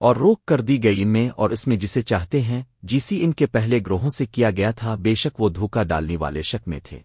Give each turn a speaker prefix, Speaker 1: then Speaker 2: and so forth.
Speaker 1: اور روک کر دی گئی ان میں اور اس میں جسے چاہتے ہیں، جیسی ان کے پہلے گروہوں سے کیا گیا تھا، بے شک وہ دھوکا ڈالنے والے شک میں تھے۔